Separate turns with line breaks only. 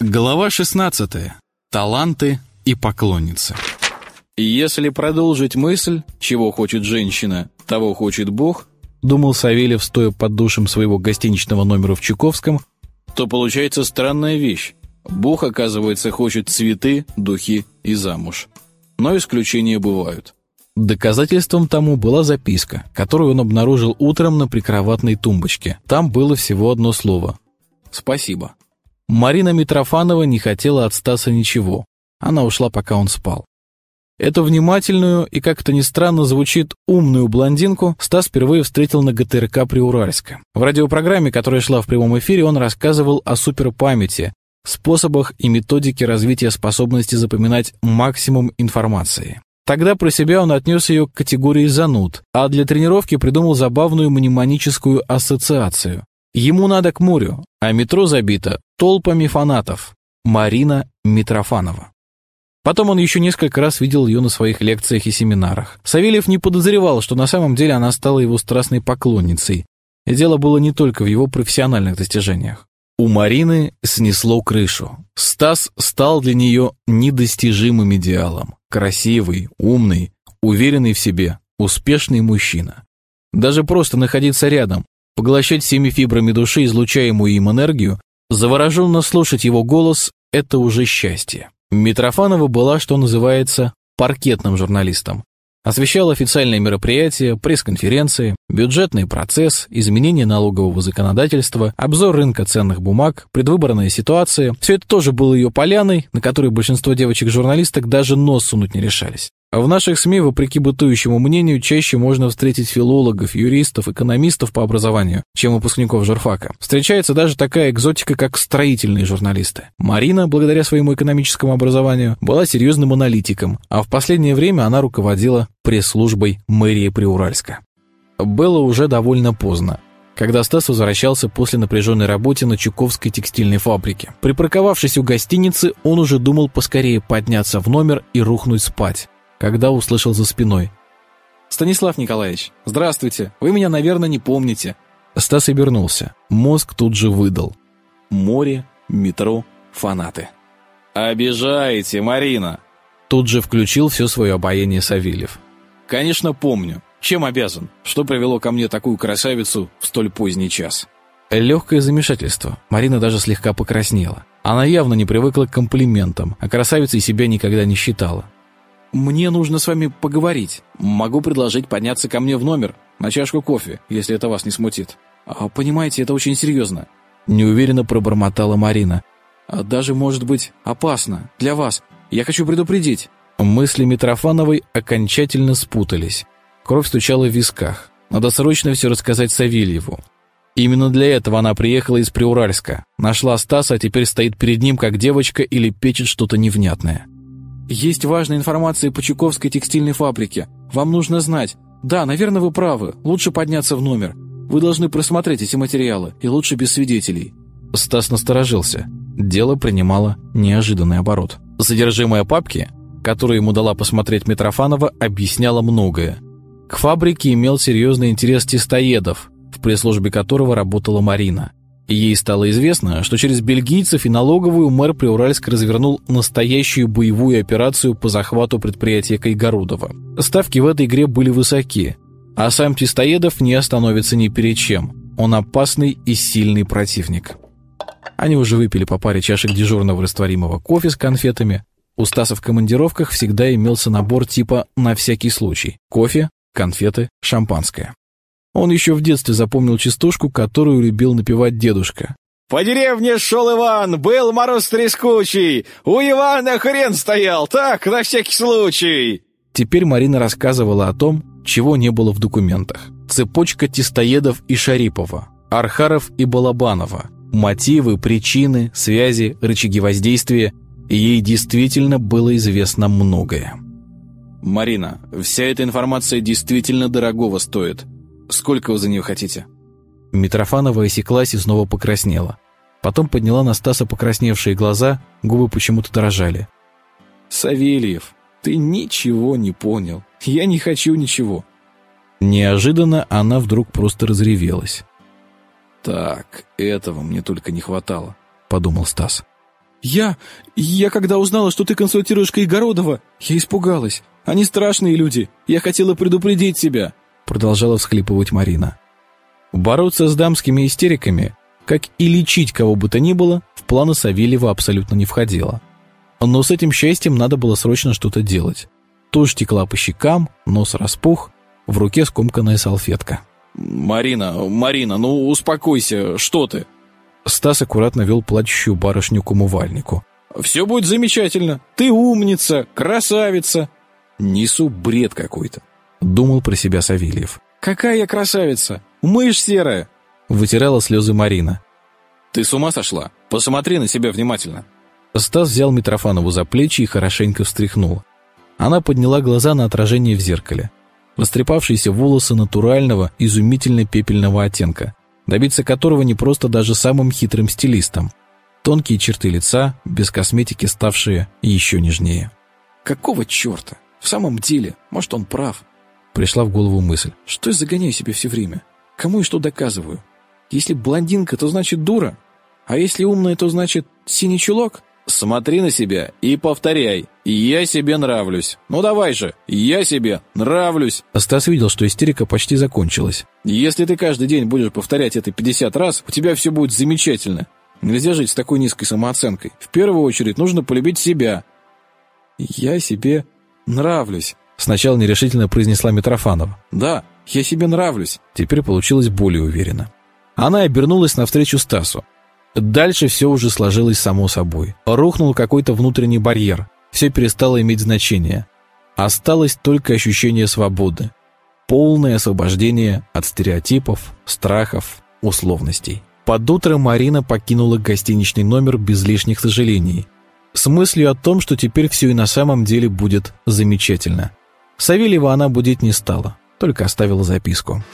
Глава 16. Таланты и поклонницы.
Если продолжить мысль, чего хочет женщина, того хочет Бог, думал Савельев, стоя под душем своего гостиничного номера в Чуковском, то получается странная вещь. Бог, оказывается, хочет цветы, духи и замуж. Но исключения бывают. Доказательством тому была записка, которую он обнаружил утром на прикроватной тумбочке. Там было всего одно слово. «Спасибо». Марина Митрофанова не хотела от Стаса ничего. Она ушла, пока он спал. Эту внимательную и, как то ни странно звучит, умную блондинку Стас впервые встретил на ГТРК Приуральска. В радиопрограмме, которая шла в прямом эфире, он рассказывал о суперпамяти, способах и методике развития способности запоминать максимум информации. Тогда про себя он отнес ее к категории зануд, а для тренировки придумал забавную мнемоническую ассоциацию. Ему надо к морю, а метро забито толпами фанатов. Марина Митрофанова. Потом он еще несколько раз видел ее на своих лекциях и семинарах. Савельев не подозревал, что на самом деле она стала его страстной поклонницей. И дело было не только в его профессиональных достижениях. У Марины снесло крышу. Стас стал для нее недостижимым идеалом. Красивый, умный, уверенный в себе, успешный мужчина. Даже просто находиться рядом, поглощать всеми фибрами души излучаемую им энергию, завороженно слушать его голос – это уже счастье. Митрофанова была, что называется, паркетным журналистом. Освещал официальные мероприятия, пресс-конференции, бюджетный процесс, изменение налогового законодательства, обзор рынка ценных бумаг, предвыборная ситуация. Все это тоже было ее поляной, на которой большинство девочек-журналисток даже нос сунуть не решались. А в наших СМИ, вопреки бытующему мнению, чаще можно встретить филологов, юристов, экономистов по образованию, чем выпускников журфака. Встречается даже такая экзотика, как строительные журналисты. Марина, благодаря своему экономическому образованию, была серьезным аналитиком, а в последнее время она руководила пресс-службой мэрии Приуральска. Было уже довольно поздно когда Стас возвращался после напряженной работы на Чуковской текстильной фабрике. Припарковавшись у гостиницы, он уже думал поскорее подняться в номер и рухнуть спать когда услышал за спиной. «Станислав Николаевич, здравствуйте. Вы меня, наверное, не помните». Стас обернулся. Мозг тут же выдал. Море, метро, фанаты. «Обижаете, Марина!» Тут же включил все свое обаяние Савельев. «Конечно, помню. Чем обязан? Что привело ко мне такую красавицу в столь поздний час?» Легкое замешательство. Марина даже слегка покраснела. Она явно не привыкла к комплиментам, а красавицей себя никогда не считала. «Мне нужно с вами поговорить. Могу предложить подняться ко мне в номер на чашку кофе, если это вас не смутит. А, понимаете, это очень серьезно». Неуверенно пробормотала Марина. А «Даже, может быть, опасно. Для вас. Я хочу предупредить». Мысли Митрофановой окончательно спутались. Кровь стучала в висках. Надо срочно все рассказать Савельеву. Именно для этого она приехала из Приуральска. Нашла Стаса, а теперь стоит перед ним, как девочка, или печет что-то невнятное. Есть важная информация по Чуковской текстильной фабрике. Вам нужно знать. Да, наверное, вы правы. Лучше подняться в номер. Вы должны просмотреть эти материалы, и лучше без свидетелей». Стас насторожился. Дело принимало неожиданный оборот. Содержимое папки, которую ему дала посмотреть Митрофанова, объясняло многое. К фабрике имел серьезный интерес тестоедов, в пресс-службе которого работала Марина. Ей стало известно, что через бельгийцев и налоговую мэр Приуральск развернул настоящую боевую операцию по захвату предприятия Кайгородова. Ставки в этой игре были высоки, а сам Тистоедов не остановится ни перед чем. Он опасный и сильный противник. Они уже выпили по паре чашек дежурного растворимого кофе с конфетами. У Стаса в командировках всегда имелся набор типа «на всякий случай» – кофе, конфеты, шампанское. Он еще в детстве запомнил частушку, которую любил напевать дедушка.
«По деревне шел Иван, был мороз трескучий, у Ивана хрен стоял, так, на всякий случай!»
Теперь Марина рассказывала о том, чего не было в документах. Цепочка Тистоедов и Шарипова, Архаров и Балабанова, мотивы, причины, связи, рычаги воздействия. ей действительно было известно многое.
«Марина, вся эта информация действительно дорогого стоит. Сколько вы за нее хотите?»
Митрофанова осеклась и снова покраснела. Потом подняла на Стаса покрасневшие глаза, губы почему-то дрожали.
«Савельев, ты ничего не понял. Я не хочу ничего».
Неожиданно она вдруг просто разревелась.
«Так, этого мне только не хватало», —
подумал Стас. Я... Я когда узнала, что ты консультируешь Кайгородова, я испугалась. Они страшные люди. Я хотела предупредить тебя», — продолжала всхлипывать Марина. Бороться с дамскими истериками, как и лечить кого бы то ни было, в планы Савельева абсолютно не входило. Но с этим счастьем надо было срочно что-то делать. Тушь текла по щекам, нос распух, в руке скомканная салфетка.
«Марина, Марина, ну успокойся, что ты?»
Стас аккуратно вел плачущую барышню к умывальнику.
«Все будет замечательно. Ты умница, красавица».
«Несу бред какой-то», — думал про себя Савельев.
«Какая я красавица! Мышь серая!»
— вытирала слезы Марина.
«Ты с ума сошла? Посмотри на себя внимательно».
Стас взял Митрофанову за плечи и хорошенько встряхнул. Она подняла глаза на отражение в зеркале. Растрепавшиеся волосы натурального, изумительно пепельного оттенка, добиться которого не просто даже самым хитрым стилистом. Тонкие черты лица, без косметики ставшие еще нежнее.
«Какого черта? В самом деле, может, он прав?»
Пришла в голову мысль.
«Что я загоняю себя все время? Кому и что доказываю? Если блондинка, то значит дура, а если умная, то значит синий чулок?» Смотри на себя и повторяй. Я себе нравлюсь. Ну давай же, я себе нравлюсь.
Стас видел, что истерика почти закончилась.
Если ты каждый день будешь повторять это 50 раз, у тебя все будет замечательно. Нельзя жить с такой низкой самооценкой. В первую очередь нужно полюбить себя.
Я себе нравлюсь. Сначала нерешительно произнесла Митрофанова.
Да, я себе нравлюсь.
Теперь получилось более уверенно. Она обернулась навстречу Стасу. Дальше все уже сложилось само собой. Рухнул какой-то внутренний барьер. Все перестало иметь значение. Осталось только ощущение свободы. Полное освобождение от стереотипов, страхов, условностей. Под утро Марина покинула гостиничный номер без лишних сожалений. С мыслью о том, что теперь все и на самом деле будет замечательно. Савельева она будить не стала, только оставила записку.